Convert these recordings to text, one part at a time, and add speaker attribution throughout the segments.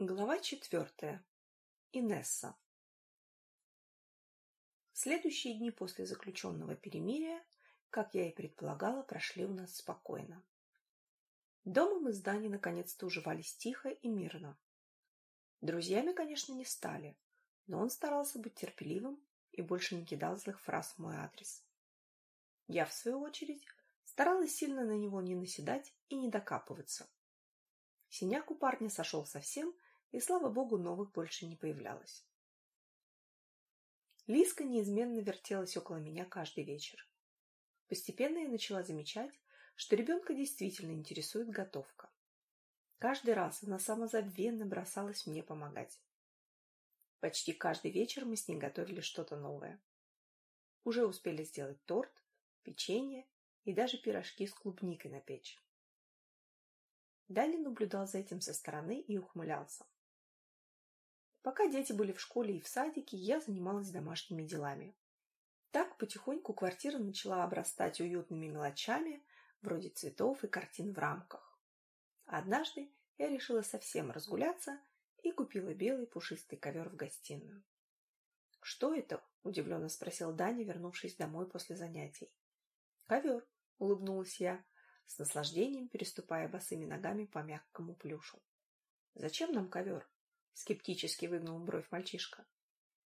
Speaker 1: Глава четвертая. Инесса. Следующие дни после заключенного перемирия, как я и предполагала, прошли у нас спокойно. Дома мы с Даней наконец-то уживались тихо и мирно. Друзьями, конечно, не стали, но он старался быть терпеливым и больше не кидал злых фраз в мой адрес. Я, в свою очередь, старалась сильно на него не наседать и не докапываться. Синяк у парня сошел совсем, и, слава богу, новых больше не появлялось. Лиска неизменно вертелась около меня каждый вечер. Постепенно я начала замечать, что ребенка действительно интересует готовка. Каждый раз она самозабвенно бросалась мне помогать. Почти каждый вечер мы с ней готовили что-то новое. Уже успели сделать торт, печенье и даже пирожки с клубникой на печь. Дали наблюдал за этим со стороны и ухмылялся. Пока дети были в школе и в садике, я занималась домашними делами. Так потихоньку квартира начала обрастать уютными мелочами, вроде цветов и картин в рамках. Однажды я решила совсем разгуляться и купила белый пушистый ковер в гостиную. «Что это?» – удивленно спросил Даня, вернувшись домой после занятий. «Ковер», – улыбнулась я, с наслаждением переступая босыми ногами по мягкому плюшу. «Зачем нам ковер?» Скептически выгнул бровь мальчишка.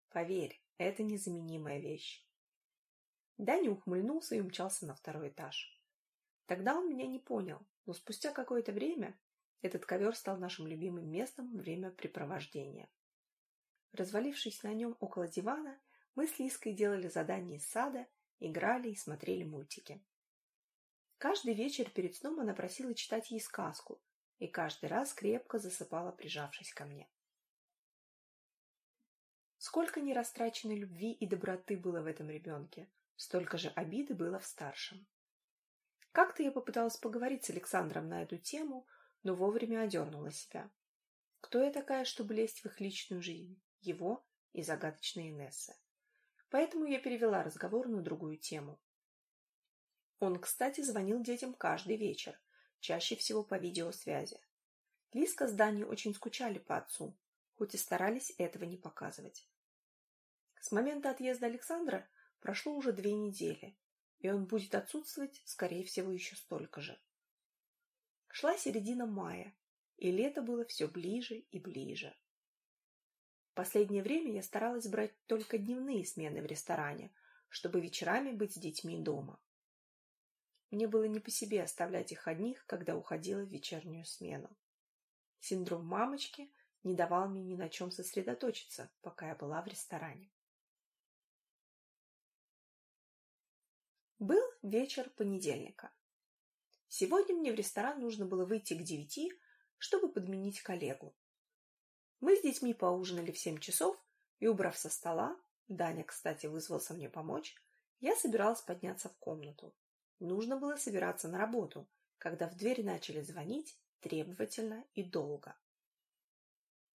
Speaker 1: Поверь, это незаменимая вещь. Даня ухмыльнулся и умчался на второй этаж. Тогда он меня не понял, но спустя какое-то время этот ковер стал нашим любимым местом времяпрепровождения. Развалившись на нем около дивана, мы с Лиской делали задания из сада, играли и смотрели мультики. Каждый вечер перед сном она просила читать ей сказку, и каждый раз крепко засыпала, прижавшись ко мне. Сколько нерастраченной любви и доброты было в этом ребенке, столько же обиды было в старшем. Как-то я попыталась поговорить с Александром на эту тему, но вовремя одернула себя. Кто я такая, чтобы лезть в их личную жизнь? Его и загадочная Инесса. Поэтому я перевела разговор на другую тему. Он, кстати, звонил детям каждый вечер, чаще всего по видеосвязи. Лиска с Даней очень скучали по отцу, хоть и старались этого не показывать. С момента отъезда Александра прошло уже две недели, и он будет отсутствовать, скорее всего, еще столько же. Шла середина мая, и лето было все ближе и ближе. Последнее время я старалась брать только дневные смены в ресторане, чтобы вечерами быть с детьми дома. Мне было не по себе оставлять их одних, когда уходила в вечернюю смену. Синдром мамочки не давал мне ни на чем сосредоточиться, пока я была в ресторане. Был вечер понедельника. Сегодня мне в ресторан нужно было выйти к девяти, чтобы подменить коллегу. Мы с детьми поужинали в семь часов, и, убрав со стола, Даня, кстати, вызвался мне помочь, я собиралась подняться в комнату. Нужно было собираться на работу, когда в дверь начали звонить требовательно и долго.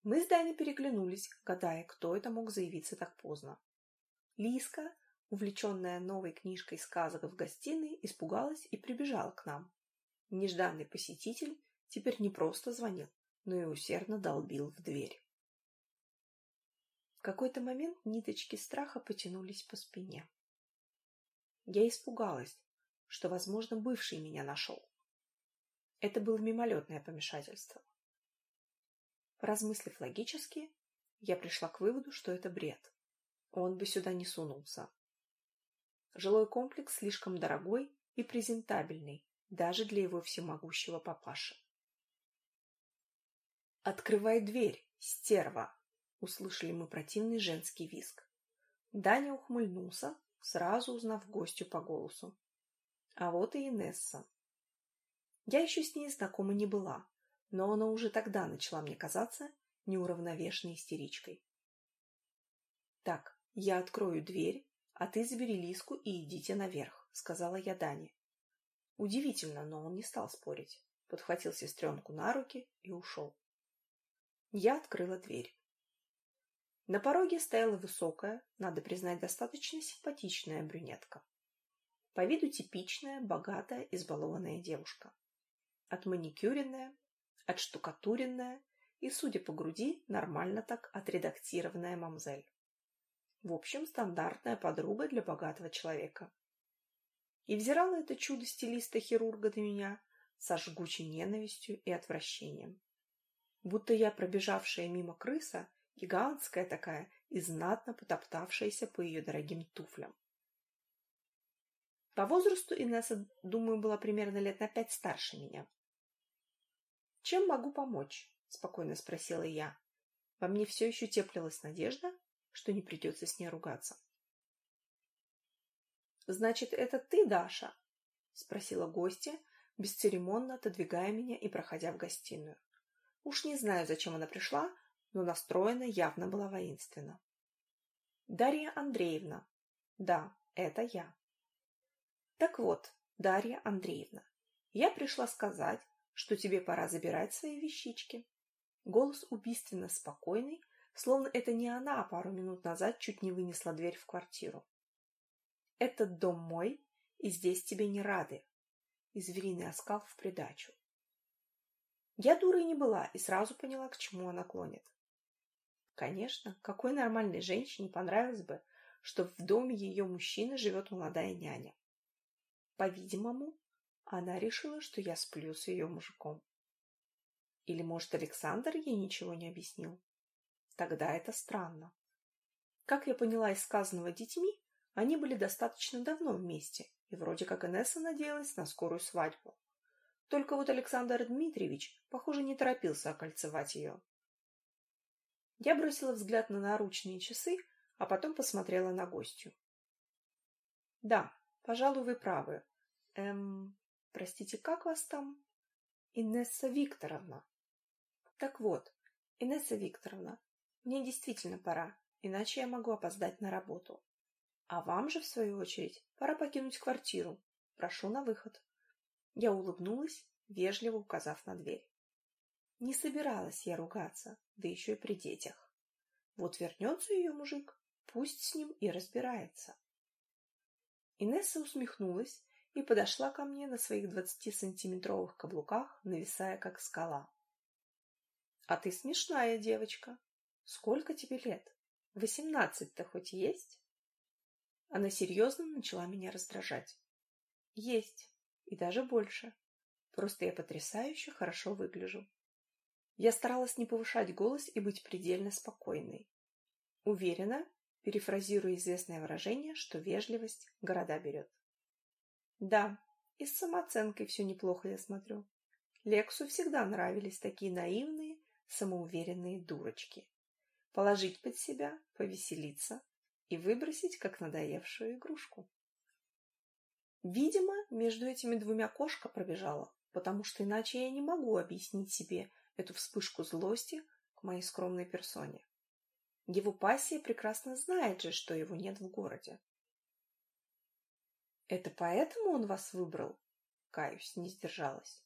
Speaker 1: Мы с Даней переглянулись, гадая, кто это мог заявиться так поздно. Лиска, увлеченная новой книжкой сказок в гостиной, испугалась и прибежала к нам. Нежданный посетитель теперь не просто звонил, но и усердно долбил в дверь. В какой-то момент ниточки страха потянулись по спине. Я испугалась, что, возможно, бывший меня нашел. Это было мимолетное помешательство. Поразмыслив логически, я пришла к выводу, что это бред. Он бы сюда не сунулся. Жилой комплекс слишком дорогой и презентабельный даже для его всемогущего папаши. «Открывай дверь, стерва!» — услышали мы противный женский визг. Даня ухмыльнулся, сразу узнав гостю по голосу. А вот и Инесса. Я еще с ней знакома не была, но она уже тогда начала мне казаться неуравновешенной истеричкой. «Так, я открою дверь, «А ты забери Лиску и идите наверх», — сказала я Дане. Удивительно, но он не стал спорить. Подхватил сестренку на руки и ушел. Я открыла дверь. На пороге стояла высокая, надо признать, достаточно симпатичная брюнетка. По виду типичная, богатая, избалованная девушка. Отманикюренная, отштукатуренная и, судя по груди, нормально так отредактированная мамзель. В общем, стандартная подруга для богатого человека. И взирала это чудо стилиста-хирурга до меня со жгучей ненавистью и отвращением. Будто я пробежавшая мимо крыса, гигантская такая и знатно потоптавшаяся по ее дорогим туфлям. По возрасту Инесса, думаю, была примерно лет на пять старше меня. «Чем могу помочь?» — спокойно спросила я. Во мне все еще теплилась надежда, что не придется с ней ругаться. «Значит, это ты, Даша?» — спросила гостья, бесцеремонно отодвигая меня и проходя в гостиную. Уж не знаю, зачем она пришла, но настроена явно была воинственно. «Дарья Андреевна. Да, это я». «Так вот, Дарья Андреевна, я пришла сказать, что тебе пора забирать свои вещички». Голос убийственно спокойный, словно это не она пару минут назад чуть не вынесла дверь в квартиру. «Этот дом мой, и здесь тебе не рады», и звериный оскал в придачу. Я дурой не была и сразу поняла, к чему она клонит. Конечно, какой нормальной женщине понравилось бы, что в доме ее мужчины живет молодая няня. По-видимому, она решила, что я сплю с ее мужиком. Или, может, Александр ей ничего не объяснил? Тогда это странно. Как я поняла из сказанного детьми, они были достаточно давно вместе, и вроде как Инесса надеялась на скорую свадьбу. Только вот Александр Дмитриевич, похоже, не торопился окольцевать ее. Я бросила взгляд на наручные часы, а потом посмотрела на гостью. «Да, пожалуй, вы правы. Эм, простите, как вас там?» «Инесса Викторовна». «Так вот, Инесса Викторовна, мне действительно пора, иначе я могу опоздать на работу. А вам же, в свою очередь, пора покинуть квартиру. Прошу на выход». Я улыбнулась, вежливо указав на дверь. Не собиралась я ругаться, да еще и при детях. Вот вернется ее мужик, пусть с ним и разбирается. Инесса усмехнулась и подошла ко мне на своих двадцатисантиметровых каблуках, нависая как скала. — А ты смешная девочка. Сколько тебе лет? Восемнадцать-то хоть есть? Она серьезно начала меня раздражать. — Есть и даже больше. Просто я потрясающе хорошо выгляжу. Я старалась не повышать голос и быть предельно спокойной. Уверена, перефразируя известное выражение, что вежливость города берет. Да, и с самооценкой все неплохо, я смотрю. Лексу всегда нравились такие наивные, самоуверенные дурочки. Положить под себя, повеселиться и выбросить, как надоевшую игрушку. Видимо, между этими двумя кошка пробежала, потому что иначе я не могу объяснить себе эту вспышку злости к моей скромной персоне. Его пассия прекрасно знает же, что его нет в городе. «Это поэтому он вас выбрал?» Каюсь, не сдержалась.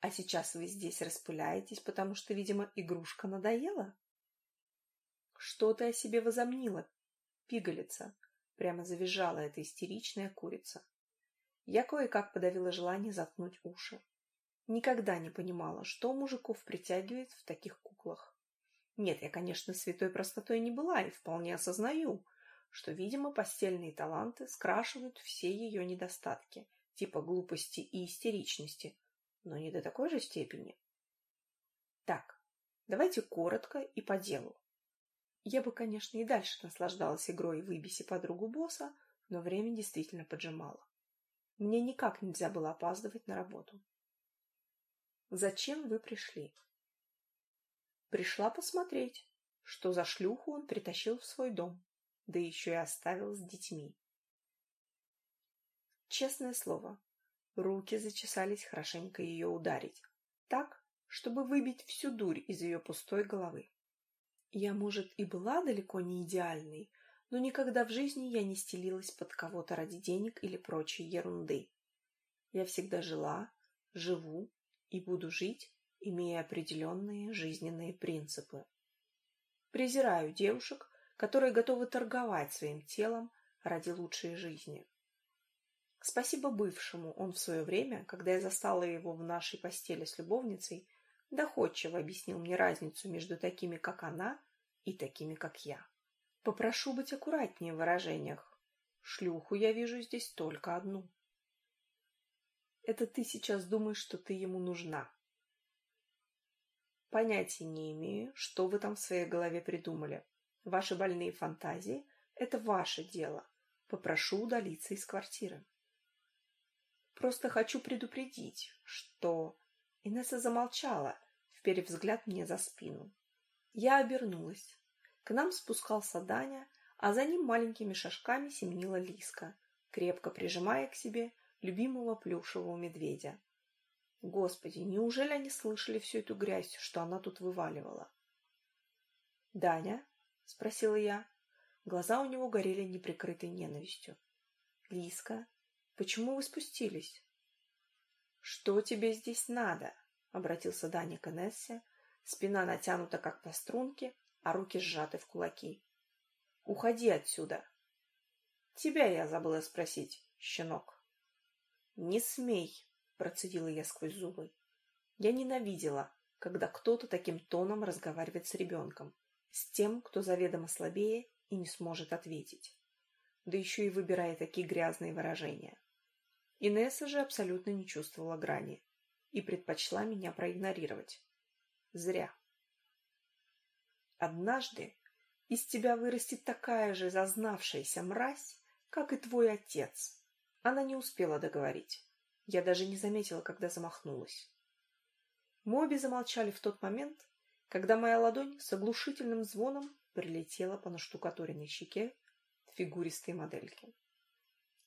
Speaker 1: «А сейчас вы здесь распыляетесь, потому что, видимо, игрушка надоела?» «Что ты о себе возомнила, пигалица?» Прямо завизжала эта истеричная курица. Я кое-как подавила желание заткнуть уши. Никогда не понимала, что мужиков притягивает в таких куклах. Нет, я, конечно, святой простотой не была и вполне осознаю, что, видимо, постельные таланты скрашивают все ее недостатки, типа глупости и истеричности, но не до такой же степени. Так, давайте коротко и по делу. Я бы, конечно, и дальше наслаждалась игрой «Выбеси подругу босса», но время действительно поджимало. Мне никак нельзя было опаздывать на работу. «Зачем вы пришли?» «Пришла посмотреть, что за шлюху он притащил в свой дом, да еще и оставил с детьми». Честное слово, руки зачесались хорошенько ее ударить, так, чтобы выбить всю дурь из ее пустой головы. Я, может, и была далеко не идеальной, но никогда в жизни я не стелилась под кого-то ради денег или прочей ерунды. Я всегда жила, живу и буду жить, имея определенные жизненные принципы. Презираю девушек, которые готовы торговать своим телом ради лучшей жизни. Спасибо бывшему, он в свое время, когда я застала его в нашей постели с любовницей, доходчиво объяснил мне разницу между такими, как она, и такими, как я. Попрошу быть аккуратнее в выражениях. Шлюху я вижу здесь только одну. Это ты сейчас думаешь, что ты ему нужна. Понятия не имею, что вы там в своей голове придумали. Ваши больные фантазии — это ваше дело. Попрошу удалиться из квартиры. Просто хочу предупредить, что... Инесса замолчала, вперев взгляд мне за спину. Я обернулась. К нам спускался Даня, а за ним маленькими шажками семенила Лиска, крепко прижимая к себе любимого плюшевого медведя. Господи, неужели они слышали всю эту грязь, что она тут вываливала? «Даня?» — спросила я. Глаза у него горели неприкрытой ненавистью. «Лиска, почему вы спустились?» «Что тебе здесь надо?» — обратился Даня к Энессе. Спина натянута, как по струнке, а руки сжаты в кулаки. «Уходи отсюда!» «Тебя я забыла спросить, щенок». «Не смей!» — процедила я сквозь зубы. Я ненавидела, когда кто-то таким тоном разговаривает с ребенком, с тем, кто заведомо слабее и не сможет ответить. Да еще и выбирая такие грязные выражения. Инесса же абсолютно не чувствовала грани и предпочла меня проигнорировать. Зря. Однажды из тебя вырастет такая же зазнавшаяся мразь, как и твой отец. Она не успела договорить. Я даже не заметила, когда замахнулась. Мы обе замолчали в тот момент, когда моя ладонь с оглушительным звоном прилетела по наштукатуренной щеке фигуристой модельки.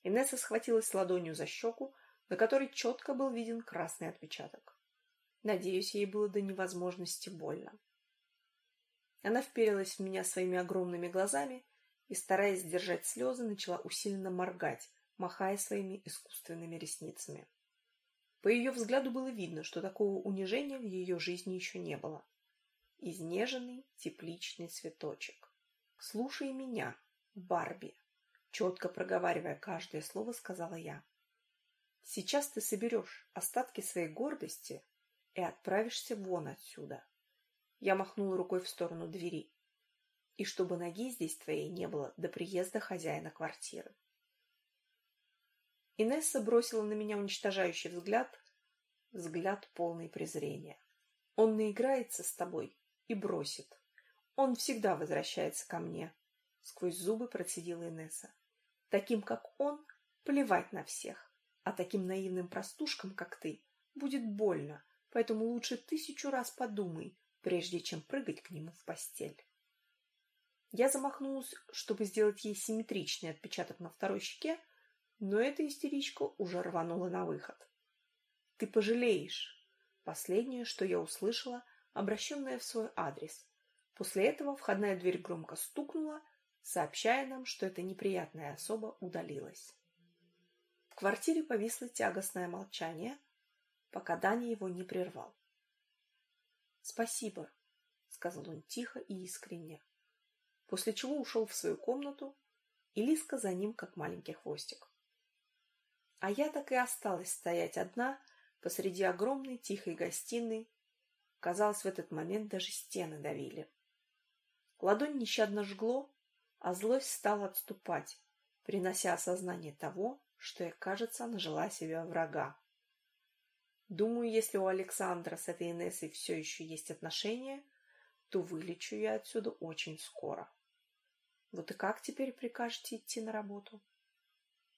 Speaker 1: Инесса схватилась ладонью за щеку, на которой четко был виден красный отпечаток. Надеюсь, ей было до невозможности больно. Она вперилась в меня своими огромными глазами и, стараясь сдержать слезы, начала усиленно моргать, махая своими искусственными ресницами. По ее взгляду было видно, что такого унижения в ее жизни еще не было. Изнеженный тепличный цветочек. «Слушай меня, Барби!» Четко проговаривая каждое слово, сказала я. Сейчас ты соберешь остатки своей гордости и отправишься вон отсюда. Я махнула рукой в сторону двери. И чтобы ноги здесь твоей не было до приезда хозяина квартиры. Инесса бросила на меня уничтожающий взгляд, взгляд полный презрения. Он наиграется с тобой и бросит. Он всегда возвращается ко мне. Сквозь зубы процедила Инесса. Таким, как он, плевать на всех. А таким наивным простушкам, как ты, будет больно, поэтому лучше тысячу раз подумай, прежде чем прыгать к нему в постель. Я замахнулась, чтобы сделать ей симметричный отпечаток на второй щеке, но эта истеричка уже рванула на выход. «Ты пожалеешь!» Последнее, что я услышала, обращенное в свой адрес. После этого входная дверь громко стукнула, сообщая нам, что эта неприятная особа удалилась. В квартире повисло тягостное молчание, пока Даня его не прервал. «Спасибо», — сказал он тихо и искренне, после чего ушел в свою комнату, и Лиска за ним, как маленький хвостик. А я так и осталась стоять одна посреди огромной тихой гостиной. Казалось, в этот момент даже стены давили. Ладонь нещадно жгло, а злость стала отступать, принося осознание того, что я, кажется, нажила себе врага. Думаю, если у Александра с этой Инессой все еще есть отношения, то вылечу я отсюда очень скоро. Вот и как теперь прикажете идти на работу?